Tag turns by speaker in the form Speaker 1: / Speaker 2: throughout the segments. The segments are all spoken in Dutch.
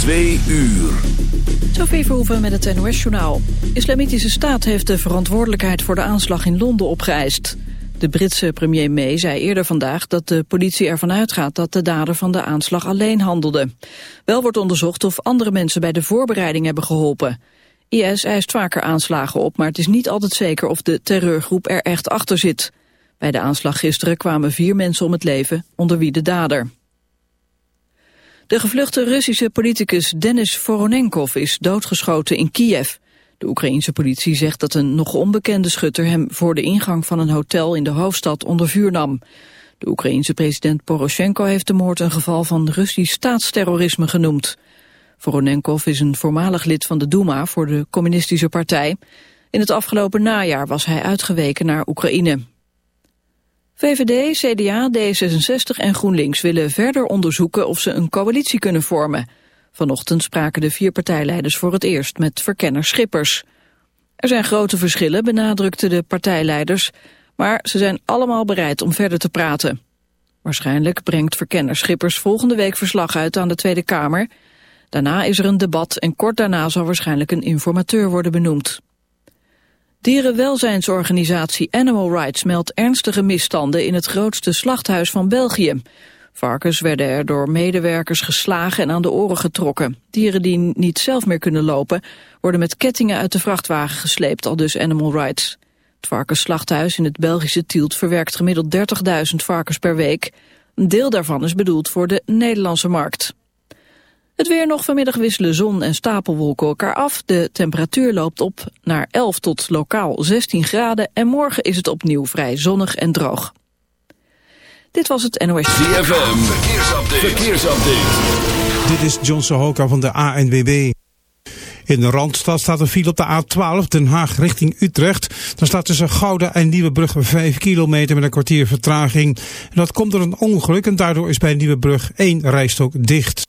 Speaker 1: Twee uur.
Speaker 2: Sophie Verhoeven met het NOS-journaal. Islamitische Staat heeft de verantwoordelijkheid voor de aanslag in Londen opgeëist. De Britse premier May zei eerder vandaag dat de politie ervan uitgaat dat de dader van de aanslag alleen handelde. Wel wordt onderzocht of andere mensen bij de voorbereiding hebben geholpen. IS eist vaker aanslagen op, maar het is niet altijd zeker of de terreurgroep er echt achter zit. Bij de aanslag gisteren kwamen vier mensen om het leven, onder wie de dader. De gevluchte Russische politicus Denis Voronenkov is doodgeschoten in Kiev. De Oekraïense politie zegt dat een nog onbekende schutter hem voor de ingang van een hotel in de hoofdstad onder vuur nam. De Oekraïense president Poroshenko heeft de moord een geval van Russisch staatsterrorisme genoemd. Voronenkov is een voormalig lid van de Duma voor de communistische partij. In het afgelopen najaar was hij uitgeweken naar Oekraïne. VVD, CDA, D66 en GroenLinks willen verder onderzoeken of ze een coalitie kunnen vormen. Vanochtend spraken de vier partijleiders voor het eerst met verkenner Schippers. Er zijn grote verschillen, benadrukten de partijleiders, maar ze zijn allemaal bereid om verder te praten. Waarschijnlijk brengt verkenner Schippers volgende week verslag uit aan de Tweede Kamer. Daarna is er een debat en kort daarna zal waarschijnlijk een informateur worden benoemd. Dierenwelzijnsorganisatie Animal Rights meldt ernstige misstanden in het grootste slachthuis van België. Varkens werden er door medewerkers geslagen en aan de oren getrokken. Dieren die niet zelf meer kunnen lopen worden met kettingen uit de vrachtwagen gesleept, al dus Animal Rights. Het varkensslachthuis in het Belgische Tielt verwerkt gemiddeld 30.000 varkens per week. Een deel daarvan is bedoeld voor de Nederlandse markt. Het weer nog vanmiddag wisselen zon en stapelwolken elkaar af. De temperatuur loopt op naar 11 tot lokaal 16 graden. En morgen is het opnieuw vrij zonnig en droog. Dit was het NOS.
Speaker 1: ZFM, verkeersupdate. verkeersupdate.
Speaker 3: Dit is John Sohoka van de ANWB. In de Randstad staat een file op de A12 Den Haag richting Utrecht. Dan staat tussen Gouda en Nieuwebrug 5 kilometer met een kwartier vertraging. En dat komt door een ongeluk en daardoor is bij Nieuwebrug één rijstok dicht.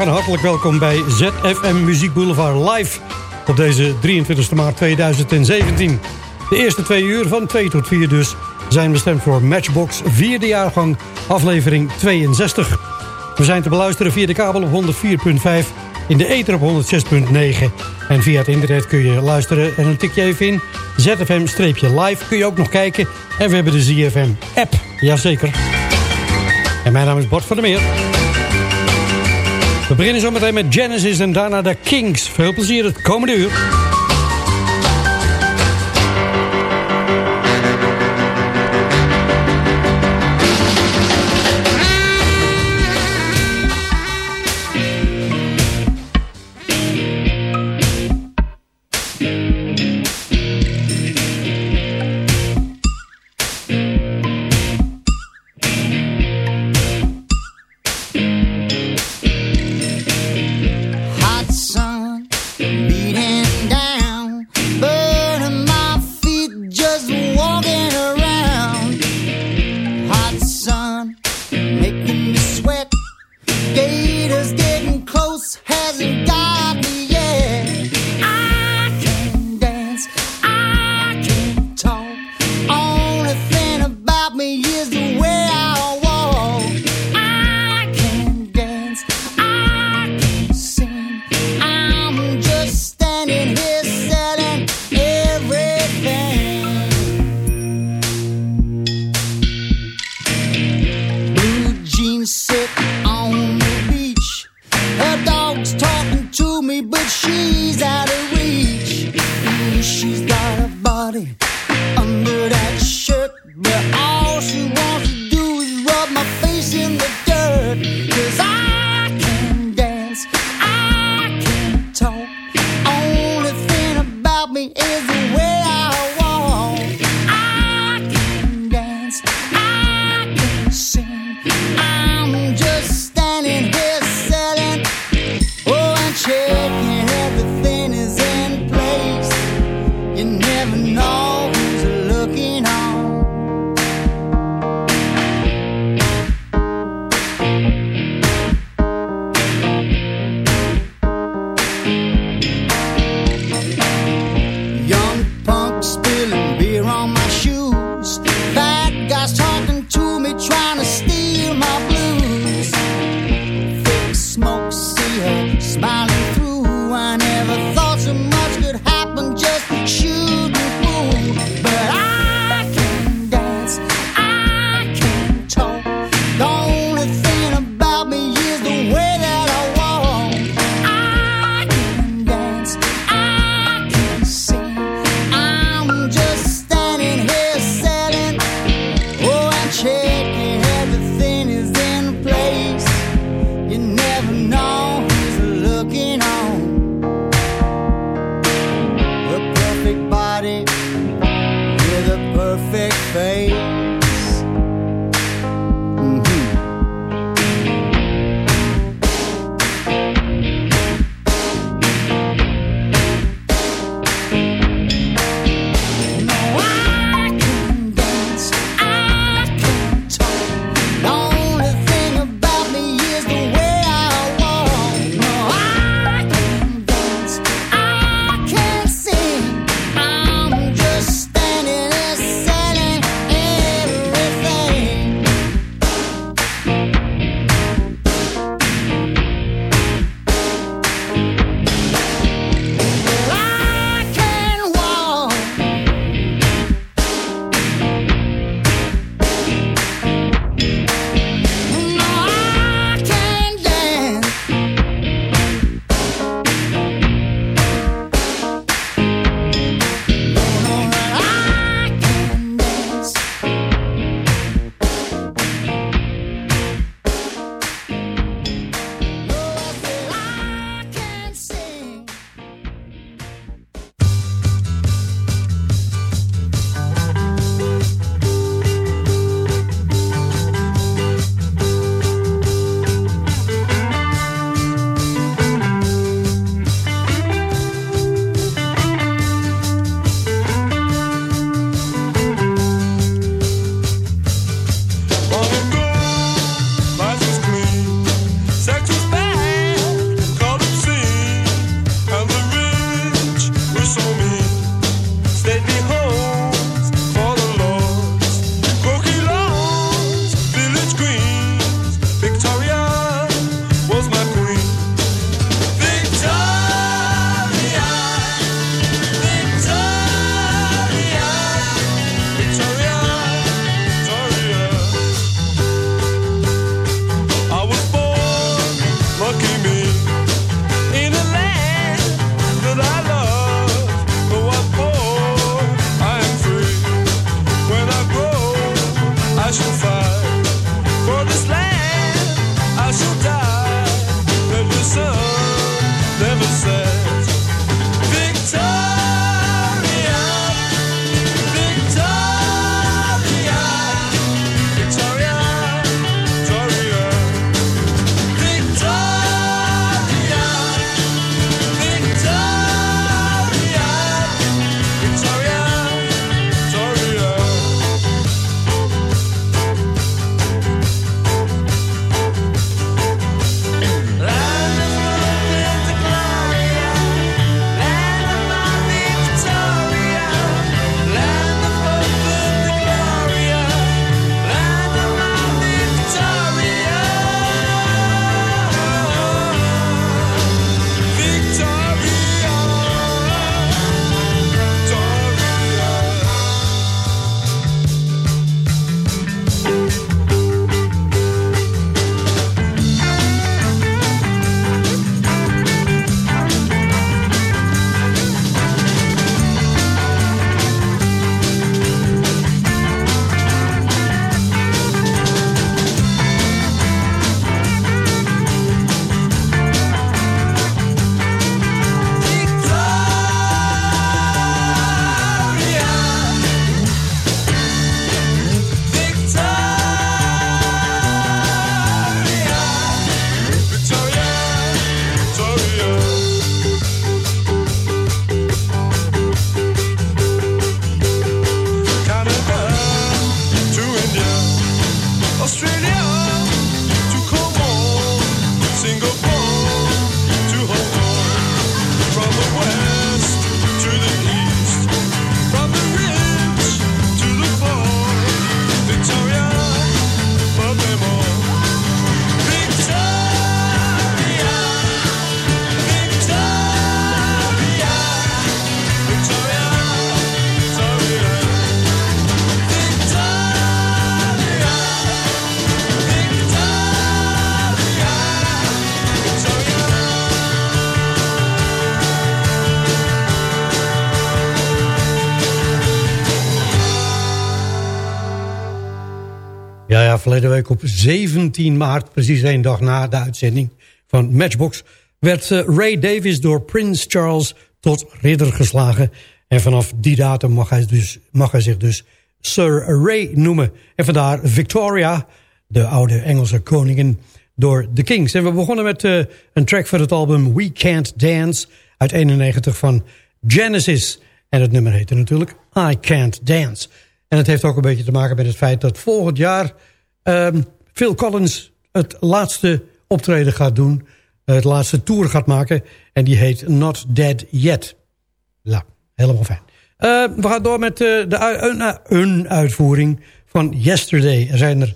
Speaker 4: En hartelijk welkom bij ZFM Muziek Boulevard live op deze 23 maart 2017. De eerste twee uur van 2 tot 4 dus zijn bestemd voor Matchbox vierde jaargang aflevering 62. We zijn te beluisteren via de kabel op 104.5, in de ether op 106.9 en via het internet kun je luisteren en een tikje even in ZFM-live kun je ook nog kijken en we hebben de ZFM app, jazeker. En mijn naam is Bart van der Meer. We beginnen zo meteen met Genesis en daarna de Kings. Veel plezier het komende uur. she's out. Verleden week op 17 maart, precies één dag na de uitzending van Matchbox... werd uh, Ray Davis door Prince Charles tot ridder geslagen. En vanaf die datum mag hij, dus, mag hij zich dus Sir Ray noemen. En vandaar Victoria, de oude Engelse koningin, door de Kings. En we begonnen met uh, een track van het album We Can't Dance uit 91 van Genesis. En het nummer heette natuurlijk I Can't Dance. En het heeft ook een beetje te maken met het feit dat volgend jaar... Um, Phil Collins het laatste optreden gaat doen. Het laatste tour gaat maken. En die heet Not Dead Yet. Ja, helemaal fijn. Uh, we gaan door met uh, de een, een uitvoering van Yesterday. Er zijn er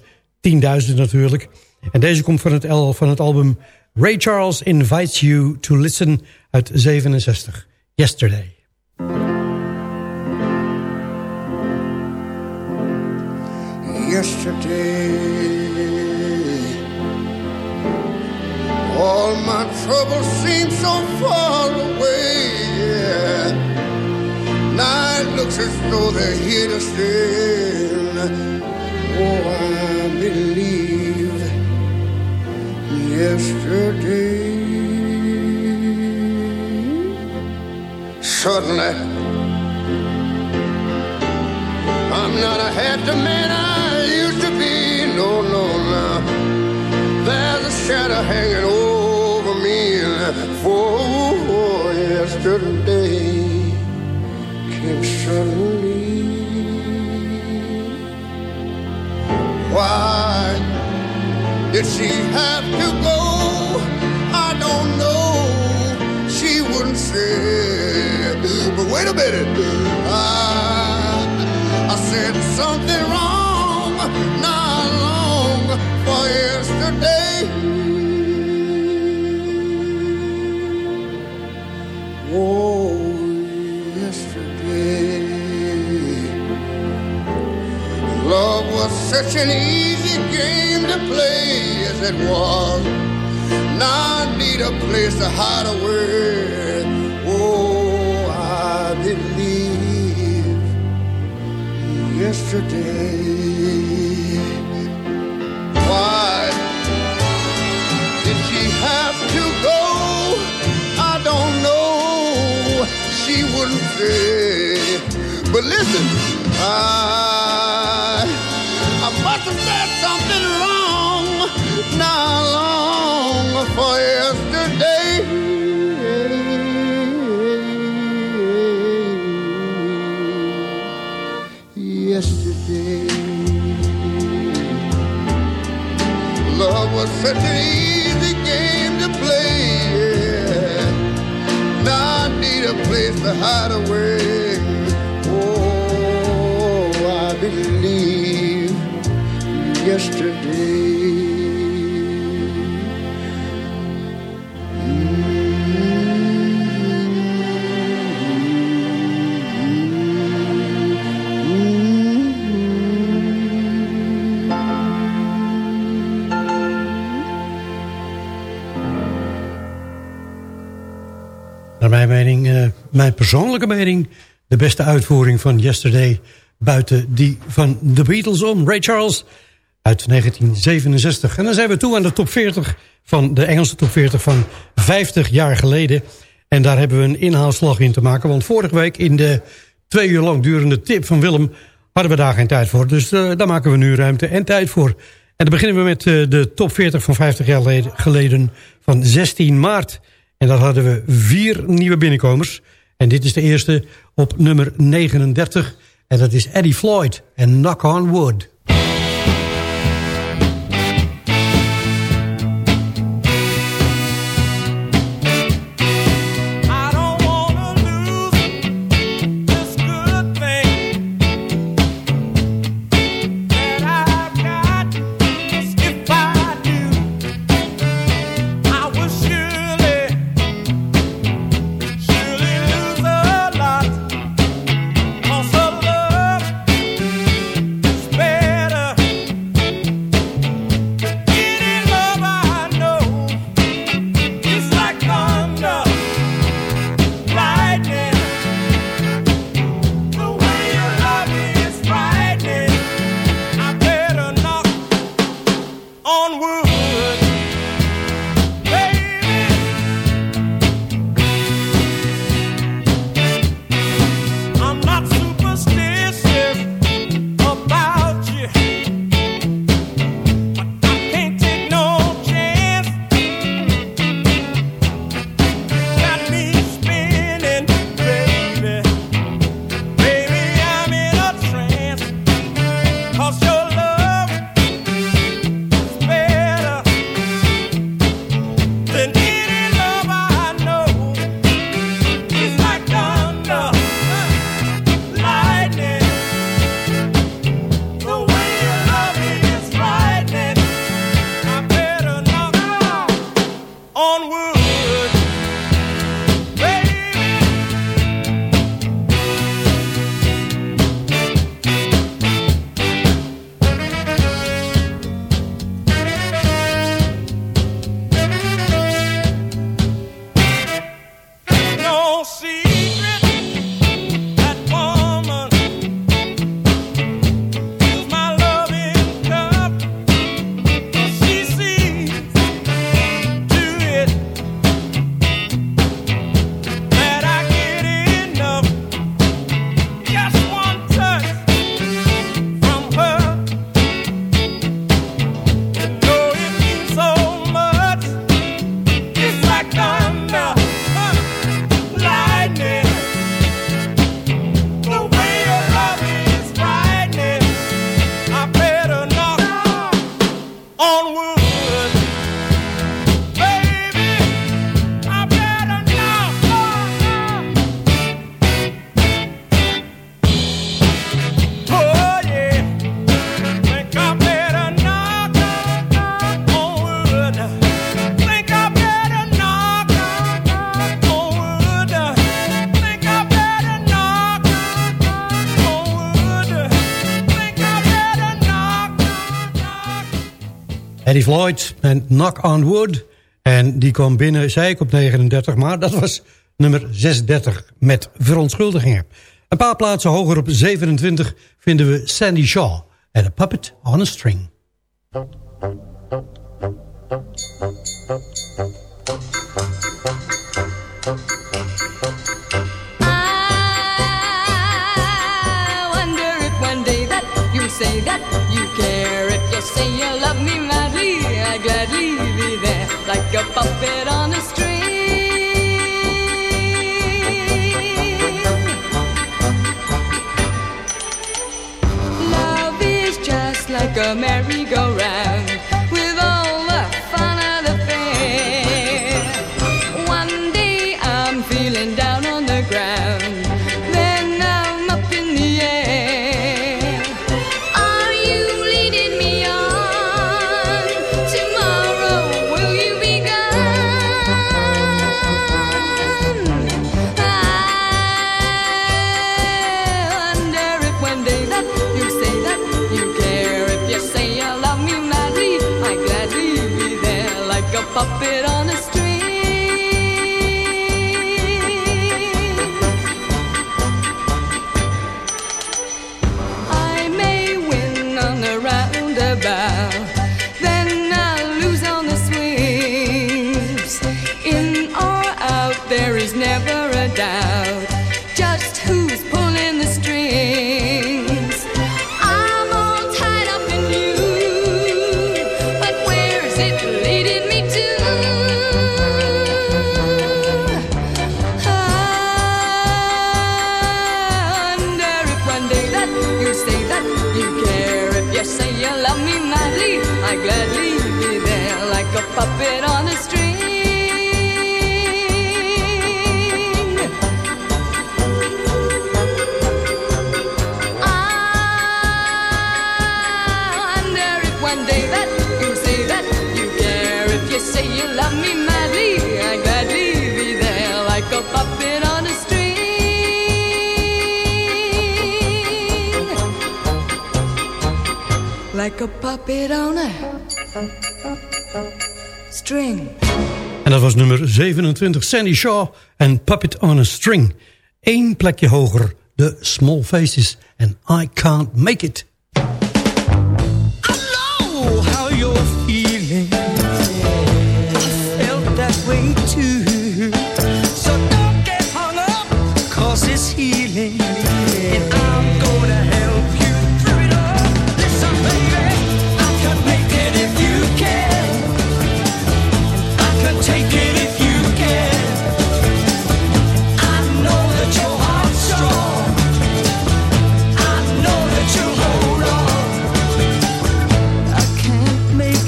Speaker 4: 10.000 natuurlijk. En deze komt van het, van het album Ray Charles Invites You to Listen uit 67. Yesterday.
Speaker 5: Yesterday. All my troubles seem so far away. Yeah. Now it looks as though they're here to stay. Oh, I believe yesterday. Suddenly, I'm not a happy man. I hanging over me. For yesterday came suddenly. Why did she have to go? I don't know. She wouldn't say. But wait a minute. I, I said something wrong. Now for yesterday. Such an easy game to play as it was. Now I need a place to hide away. Oh, I believe yesterday. Why did she have to go? I don't know. She wouldn't say. But listen, I something wrong. Not long for yesterday. Yesterday. Love was such an easy game to play. Now I need a place to hide away. Oh, I believe yesterday.
Speaker 4: mijn mening, uh, mijn persoonlijke mening... de beste uitvoering van Yesterday... buiten die van The Beatles om. Ray Charles uit 1967. En dan zijn we toe aan de top 40 van de Engelse top 40 van 50 jaar geleden. En daar hebben we een inhaalslag in te maken. Want vorige week in de twee uur lang durende tip van Willem... hadden we daar geen tijd voor. Dus uh, daar maken we nu ruimte en tijd voor. En dan beginnen we met uh, de top 40 van 50 jaar geleden van 16 maart... En daar hadden we vier nieuwe binnenkomers. En dit is de eerste op nummer 39. En dat is Eddie Floyd en Knock on Wood.
Speaker 6: Eddie Floyd en Knock on Wood. En die kwam binnen, zei ik, op 39, maar dat was nummer 36 met verontschuldigingen. Een paar plaatsen hoger op 27 vinden we Sandy Shaw en A Puppet on a String.
Speaker 7: a puppet on a string.
Speaker 6: En dat was nummer 27, Sandy Shaw en Puppet on a String. Eén plekje hoger, The Small Faces en I Can't Make It.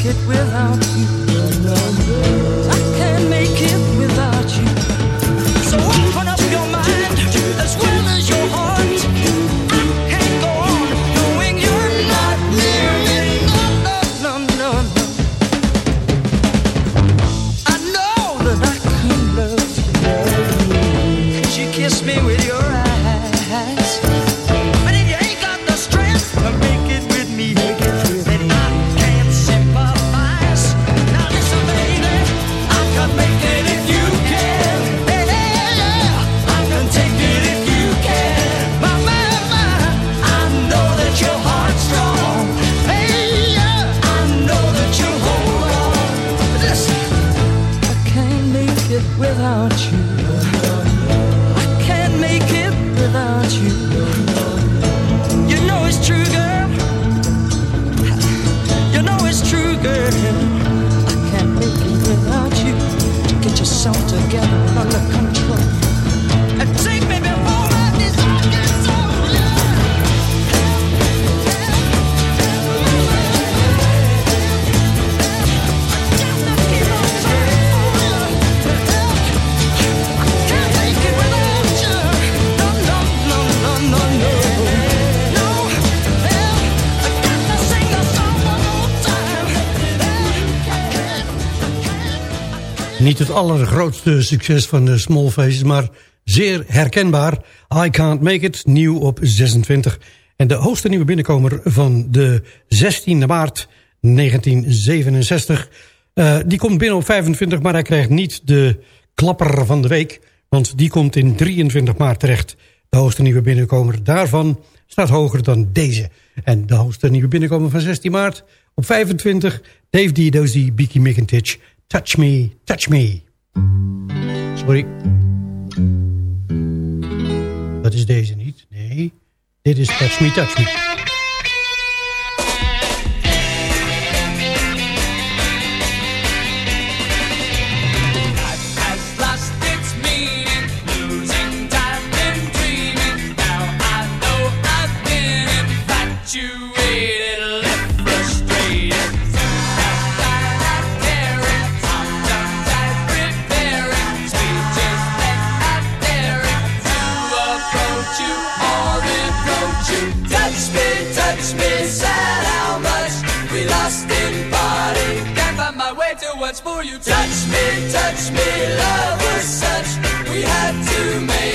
Speaker 8: it without you.
Speaker 6: het allergrootste succes van de Small Faces, maar zeer herkenbaar. I Can't Make It, nieuw op 26. En de hoogste nieuwe binnenkomer van de 16e maart
Speaker 4: 1967. Eh, die komt binnen op 25, maar hij krijgt niet de klapper van de week. Want die komt in 23 maart terecht. De hoogste nieuwe binnenkomer daarvan staat hoger dan deze. En de hoogste nieuwe binnenkomer van 16 maart op 25... Dave Didozy, Biki McIntich Touch Me, Touch Me. Sorry. Dat is deze niet. Nee, dit is Touch Me, Touch Me.
Speaker 6: For you. Touch me, touch me, love was such. We had to make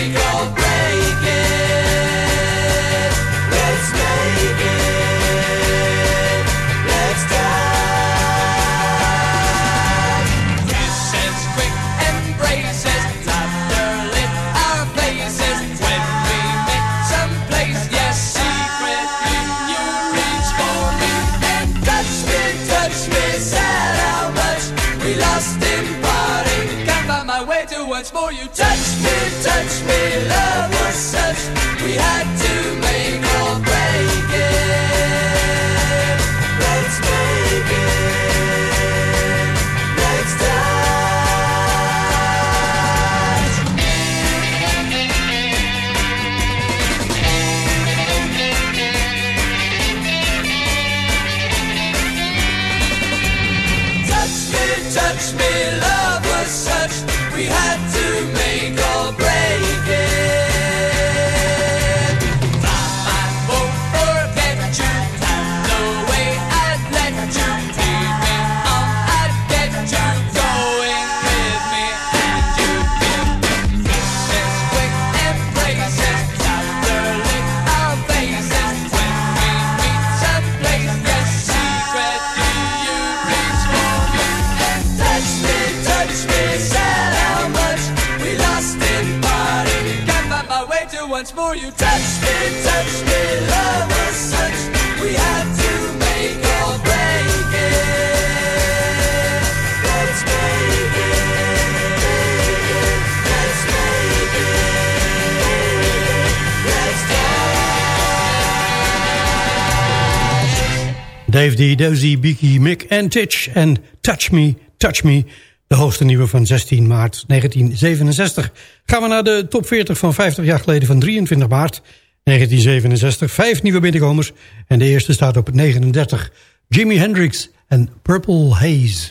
Speaker 6: you touch me, touch me. Love was such we had to make or break it. Let's make it. Let's die. Touch me, touch me, love was such we had
Speaker 4: Dave D, Dozy, Beaky, Mick en Titch en Touch Me, Touch Me. De hoogste nieuwe van 16 maart 1967. Gaan we naar de top 40 van 50 jaar geleden van 23 maart 1967. Vijf nieuwe binnenkomers en de eerste staat op 39. Jimi Hendrix en Purple Haze.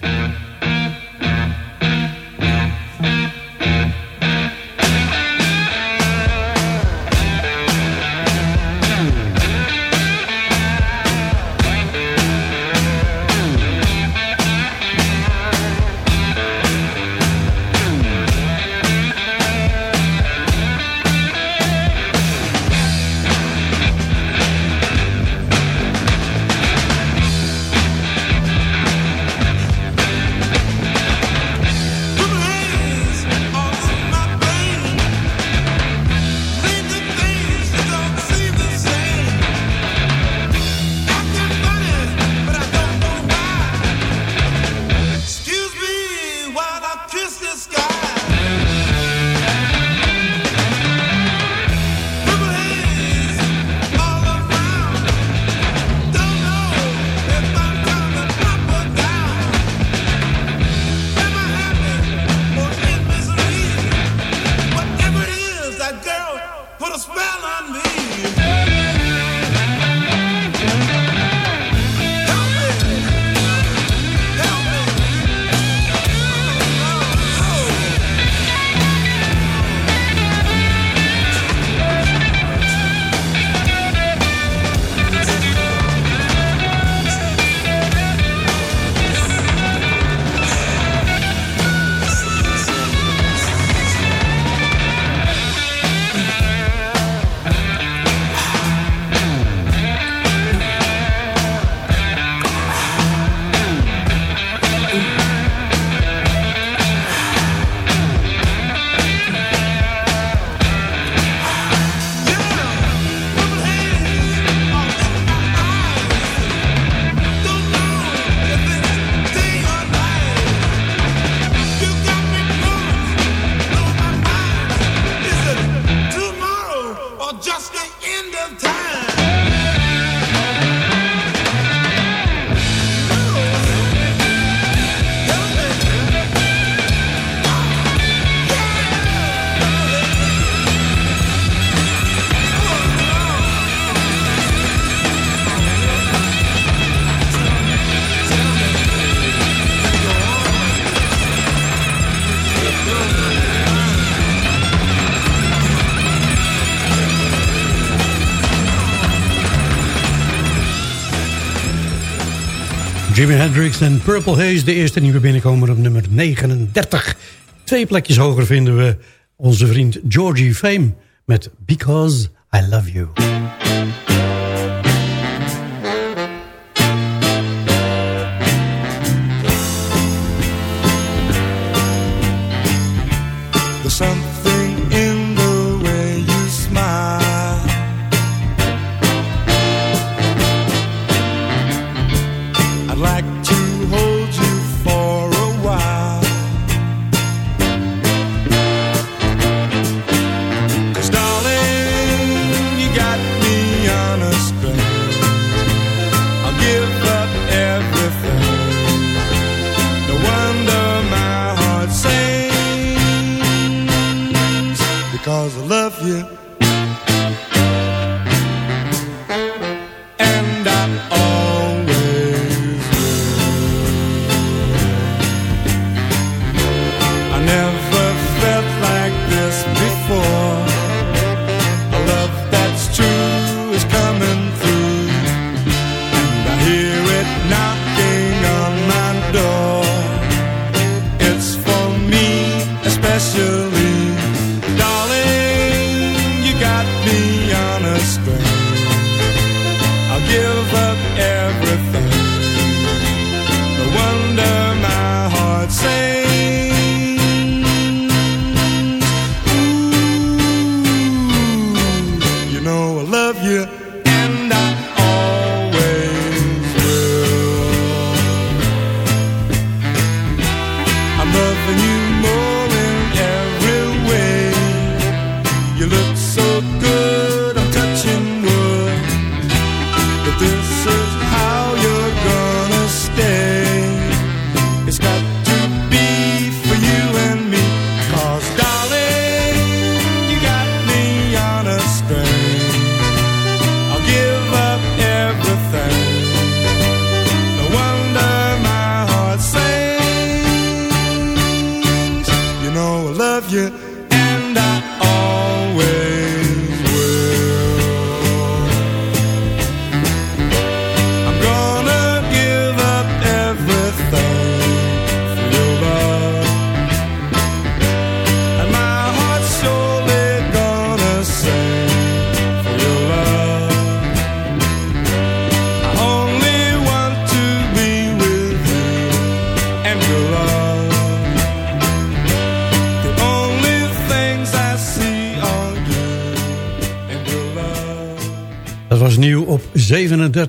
Speaker 9: Jimi Hendrix en Purple Haze, de eerste nieuwe binnenkomer op nummer 39. Twee plekjes hoger vinden we onze vriend Georgie Fame met Because I Love You.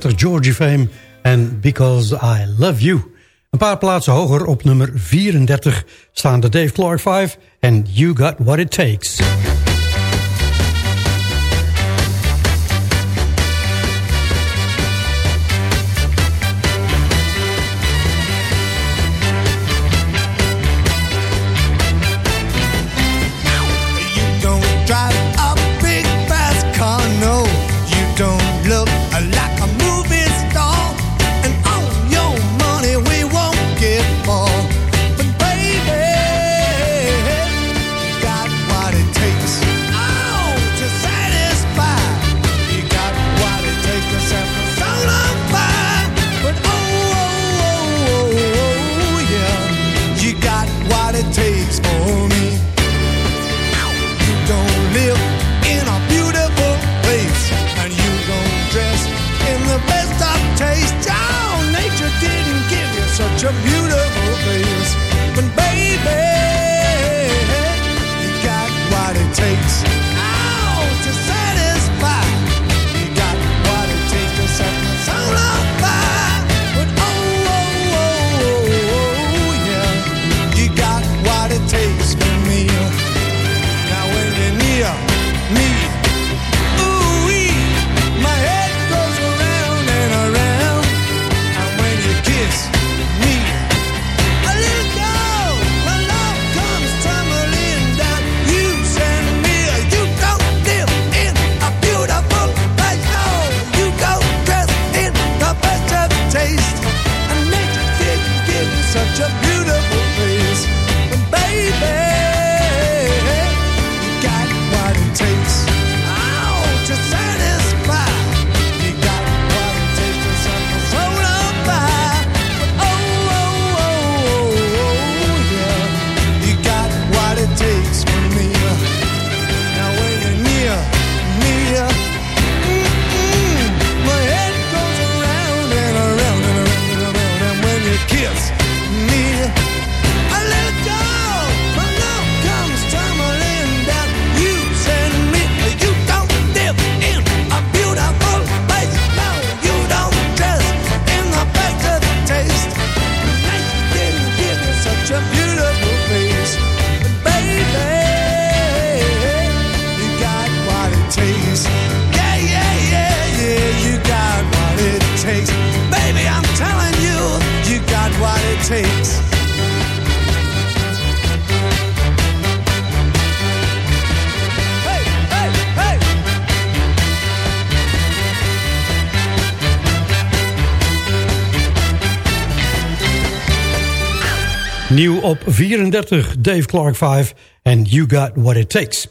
Speaker 9: Georgie Fame en Because I Love You. Een paar plaatsen hoger op nummer 34 staan de Dave Clark 5 en
Speaker 10: You Got What It Takes.
Speaker 4: Nieuw op 34, Dave Clark 5 en You Got What It Takes.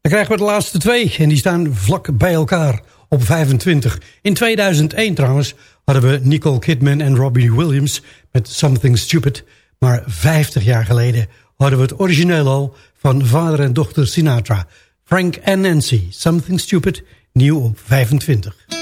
Speaker 4: Dan krijgen we de laatste twee en die staan vlak bij elkaar op 25. In 2001 trouwens hadden we Nicole Kidman en Robbie Williams met Something Stupid. Maar 50 jaar geleden hadden we het origineel al van vader en dochter Sinatra. Frank en Nancy, Something Stupid, nieuw op 25.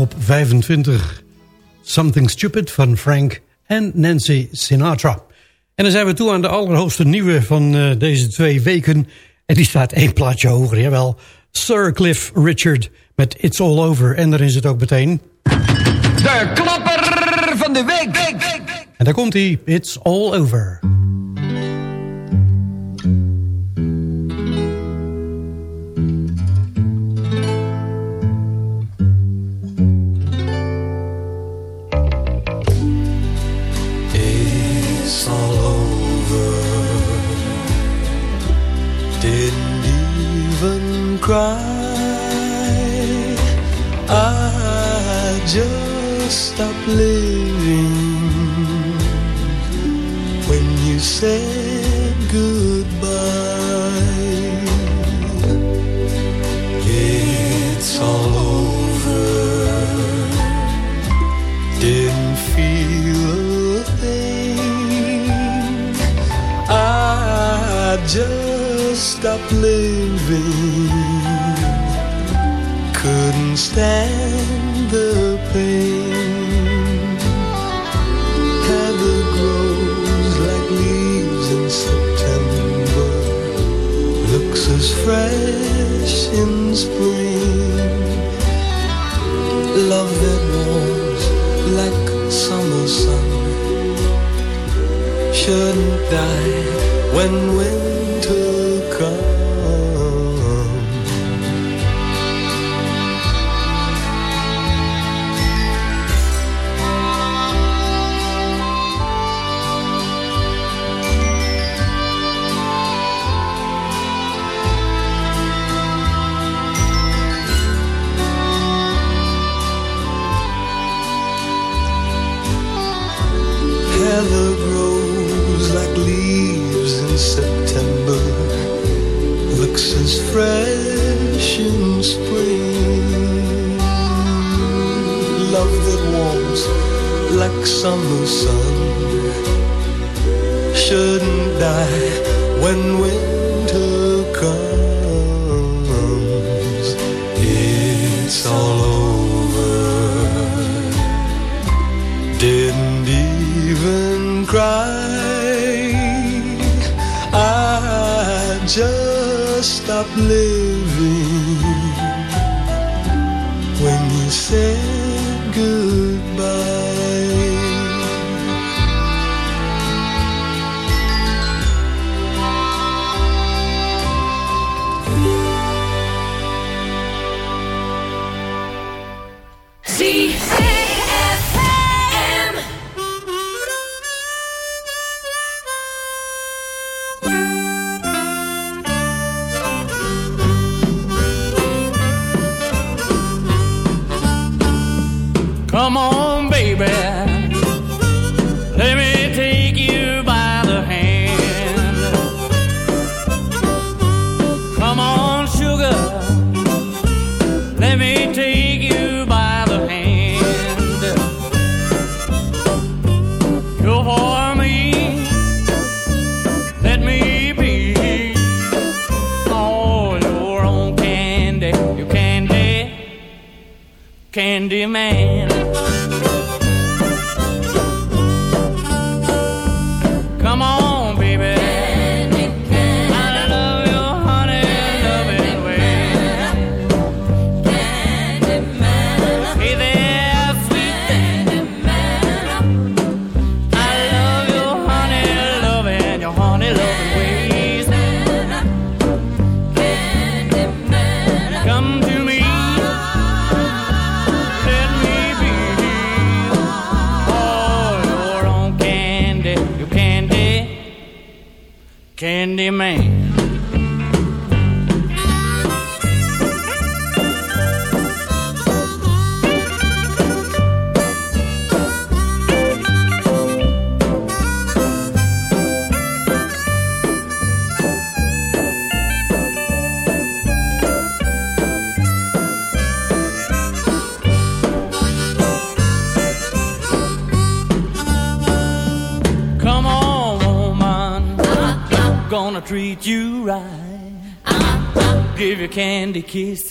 Speaker 4: Op 25. Something Stupid van Frank en Nancy Sinatra. En dan zijn we toe aan de allerhoogste nieuwe van eh, deze twee weken. En die staat één plaatje hoger, jawel. Sir Cliff Richard met It's All Over. En daar is het ook meteen.
Speaker 11: De klapper van de week.
Speaker 4: En daar komt hij. It's All Over.
Speaker 12: Stopped living when you said goodbye. It's all over. Didn't feel a thing. I just stopped living. Couldn't stand when winter comes. Heather September, looks as fresh in spring. Love that warms like summer sun shouldn't die when winter
Speaker 13: kisses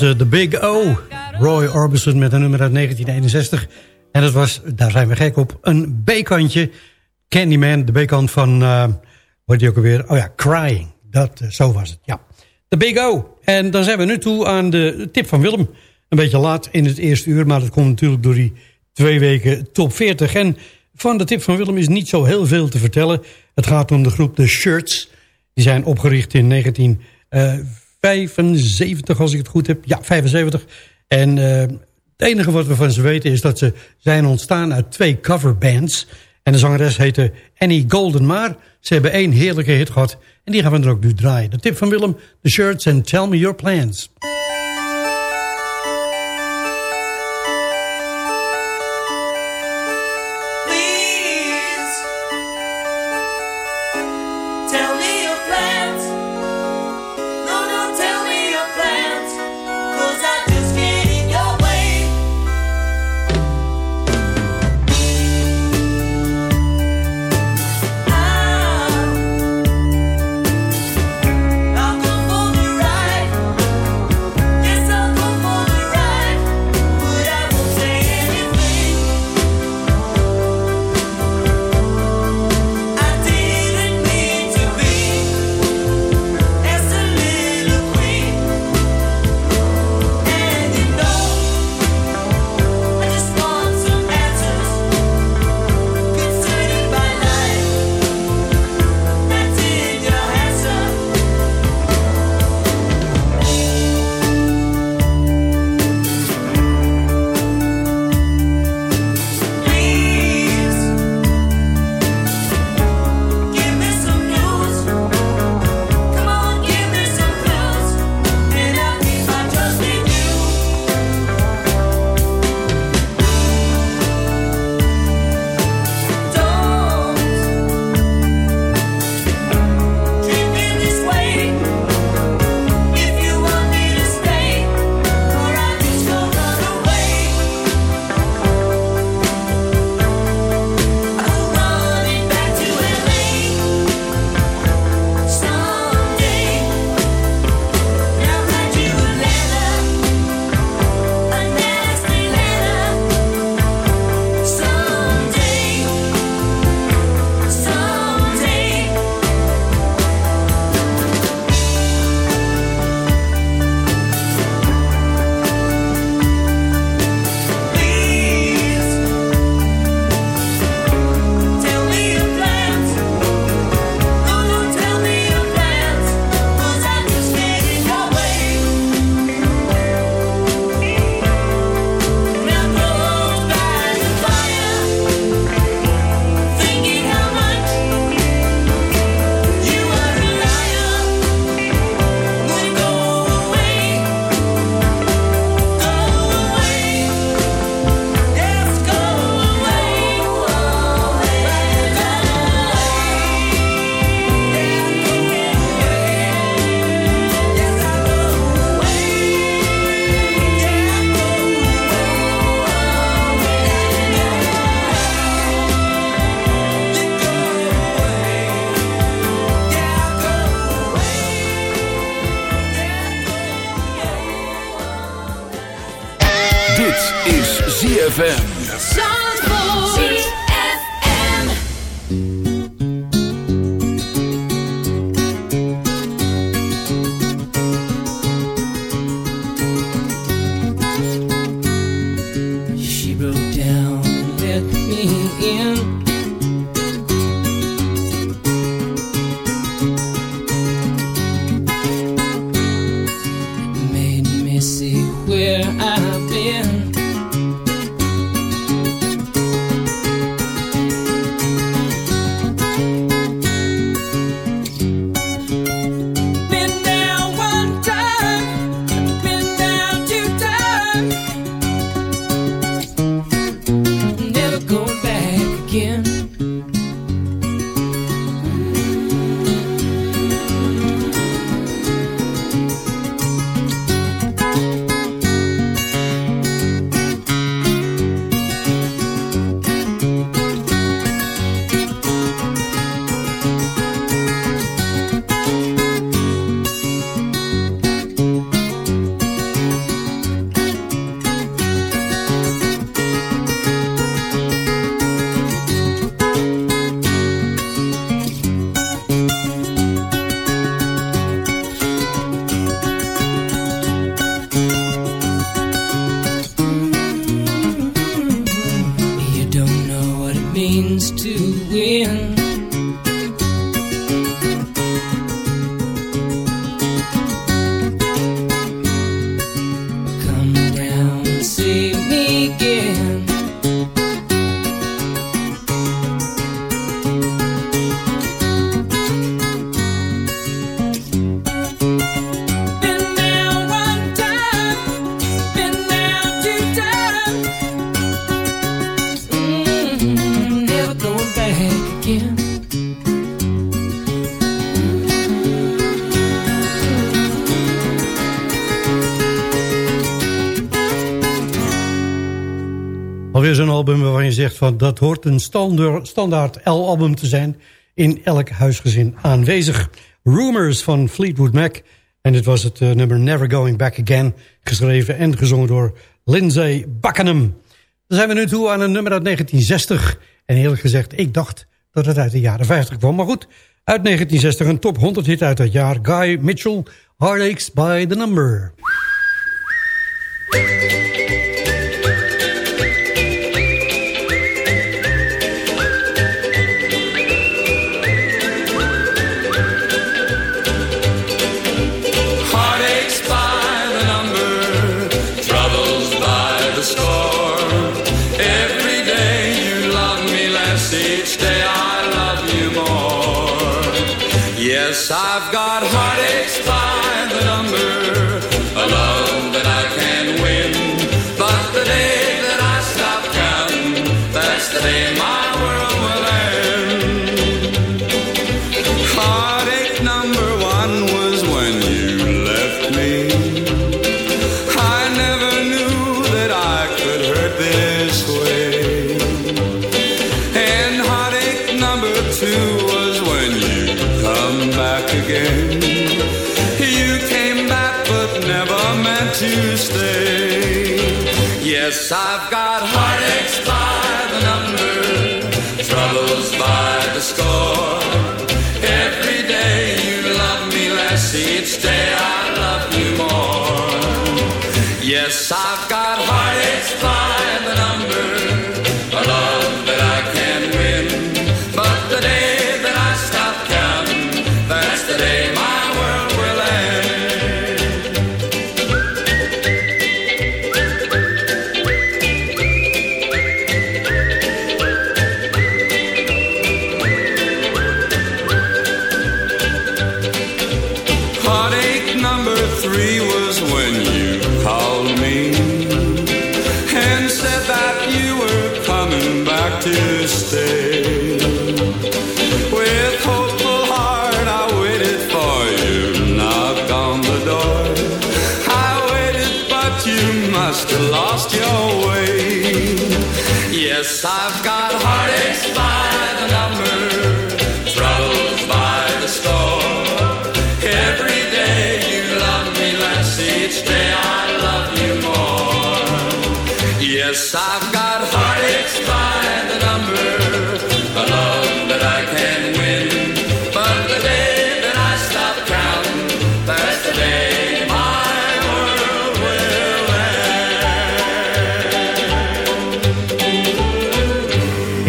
Speaker 4: was eh, de Big O. Roy Orbison met een nummer uit 1961. En dat was, daar zijn we gek op, een B-kantje. Candyman, de B-kant van, eh wat die ook alweer? Oh ja, Crying. Dat, eh, zo was het, ja. De Big O. En dan zijn we nu toe aan de tip van Willem. Een beetje laat in het eerste uur, maar dat komt natuurlijk door die twee weken top 40. En van de tip van Willem is niet zo heel veel te vertellen. Het gaat om de groep The Shirts. Die zijn opgericht in 1975, als ik het goed heb. Ja, 75. En eh, het enige wat we van ze weten is dat ze zijn ontstaan uit twee coverbands. En de zangeres heette Annie Golden. Maar ze hebben één heerlijke hit gehad. En die gaan we er ook nu draaien. De tip van Willem, The Shirts and Tell Me Your Plans. je zegt van dat hoort een standaard L-album te zijn... in elk huisgezin aanwezig. Rumors van Fleetwood Mac. En dit was het eh, nummer Never Going Back Again... geschreven en gezongen door Lindsay Buckingham. Dan zijn we nu toe aan een nummer uit 1960. En eerlijk gezegd, ik dacht dat het uit de jaren 50 kwam. Maar goed, uit 1960 een top 100 hit uit dat jaar. Guy Mitchell, Heartaches by the Number.
Speaker 14: troubles by the score.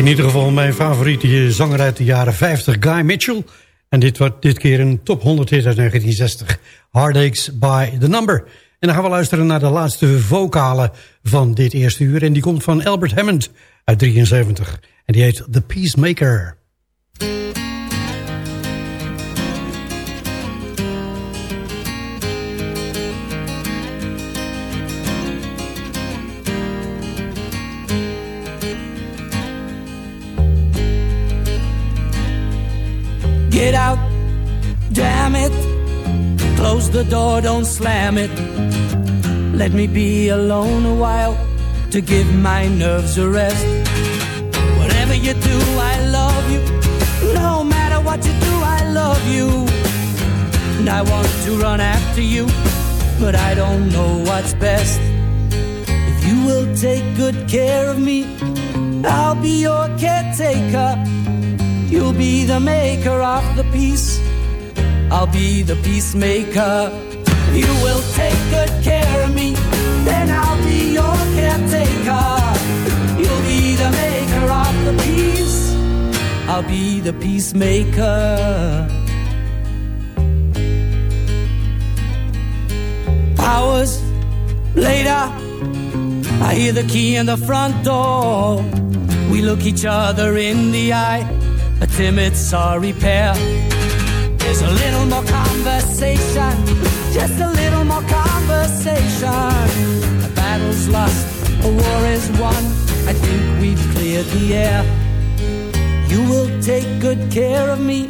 Speaker 4: Ieder geval mijn favoriete zanger uit de jaren 50, Guy Mitchell. En dit wordt dit keer een top 100 hit uit 1960. Heartaches by the Number. En dan gaan we luisteren naar de laatste vocale van dit eerste uur. En die komt van Albert Hammond uit 73. En die heet The Peacemaker.
Speaker 13: Get out, damn it. Close the door, don't slam it. Let me be alone a while to give my nerves a rest. Whatever you do, I love you. No matter what you do, I love you. And I want to run after you, but I don't know what's best. If you will take good care of me, I'll be your caretaker. You'll be the maker of the peace. I'll be the peacemaker. You will take good care of me, then I'll be your caretaker. You'll be the maker of the peace. I'll be the peacemaker. Hours later, I hear the key in the front door. We look each other in the eye, a timid sorry pair. There's a little more conversation, just a little more conversation. A battle's lost, a war is won. I think we've cleared the air. You will take good care of me.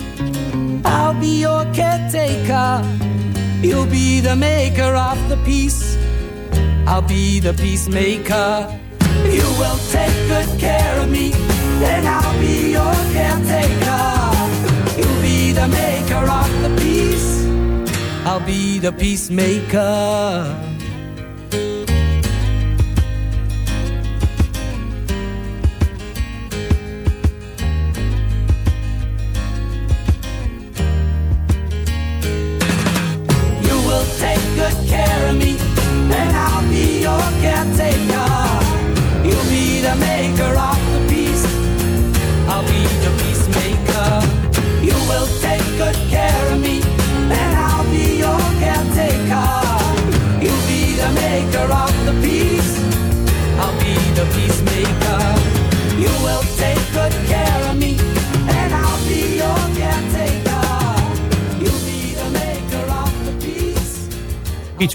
Speaker 13: I'll be your caretaker. You'll be the maker of the peace. I'll be the peacemaker. You will take good care of me, then I'll be your caretaker. You'll be the maker of the peace. I'll be the peacemaker.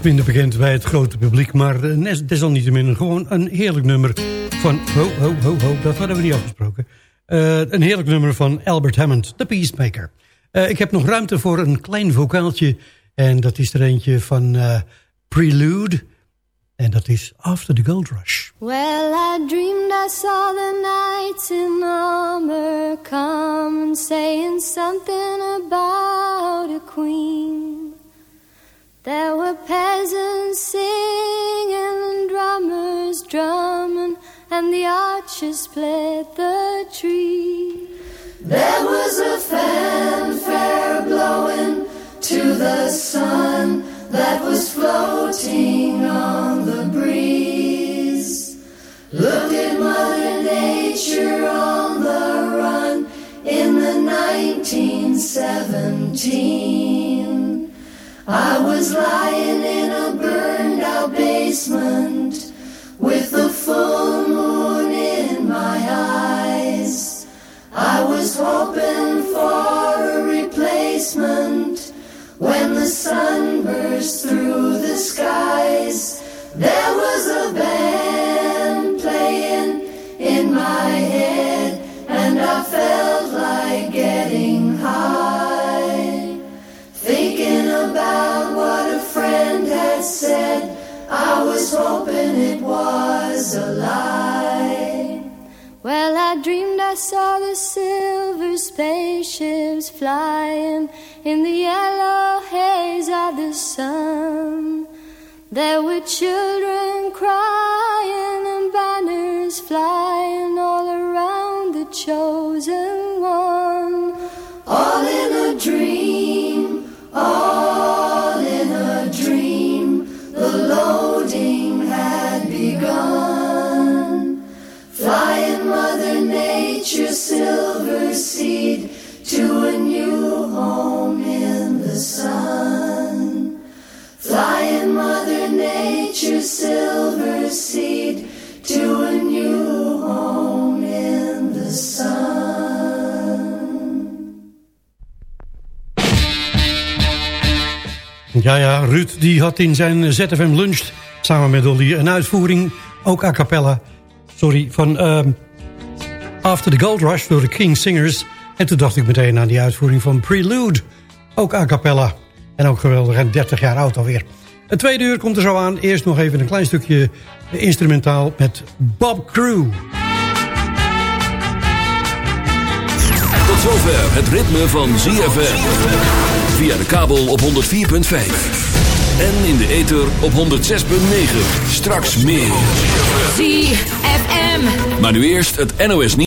Speaker 4: Minder bekend bij het grote publiek, maar eh, desalniettemin gewoon een heerlijk nummer van... Ho, ho, ho, ho, dat hadden we niet afgesproken. Eh, een heerlijk nummer van Albert Hammond, The Peacemaker. Eh, ik heb nog ruimte voor een klein vocaaltje en dat is er eentje van Prelude. En dat is After the Gold Rush.
Speaker 15: Well, I dreamed I saw the knights in armor come saying something about a queen. There were peasants singing and drummers drumming, and the archers split the tree.
Speaker 6: There was a fanfare blowing to the sun that was floating on the breeze. Look at Mother Nature on the run in the 1917. I was lying in a burned out basement with the full moon in my eyes. I was hoping for a replacement when the sun burst through the skies. There was I
Speaker 15: saw the silver spaceships flying in the yellow haze of the sun. There were children crying and banners flying all around the chosen silver
Speaker 6: seed to a new home in the sun.
Speaker 4: Ja, ja, Ruud die had in zijn ZFM Lunch samen met Dolly een uitvoering, ook a cappella, sorry, van ehm, After the Gold Rush door de King Singers. En toen dacht ik meteen aan die uitvoering van Prelude, ook a cappella. En ook geweldig en 30 jaar oud alweer. Het tweede uur komt er zo aan. Eerst nog even een klein stukje instrumentaal met Bob Crew.
Speaker 1: Tot zover het ritme van ZFM. Via de kabel op 104.5. En in de ether op 106.9. Straks meer.
Speaker 16: ZFM.
Speaker 1: Maar nu eerst het NOS nieuws.